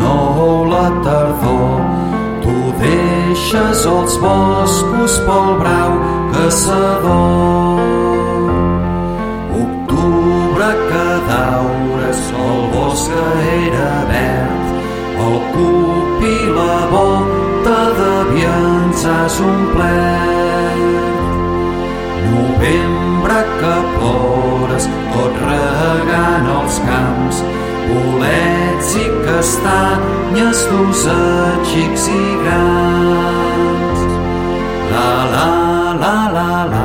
mou la tardor. Tu deixes els boscos pel brau caçador. Octubre que daures, el bosc que era verd, el cup i la bota de vians has omplert. Novembre que plores, tot regant els camps, i castanyes d'us xics i grans. La, la, la, la, la.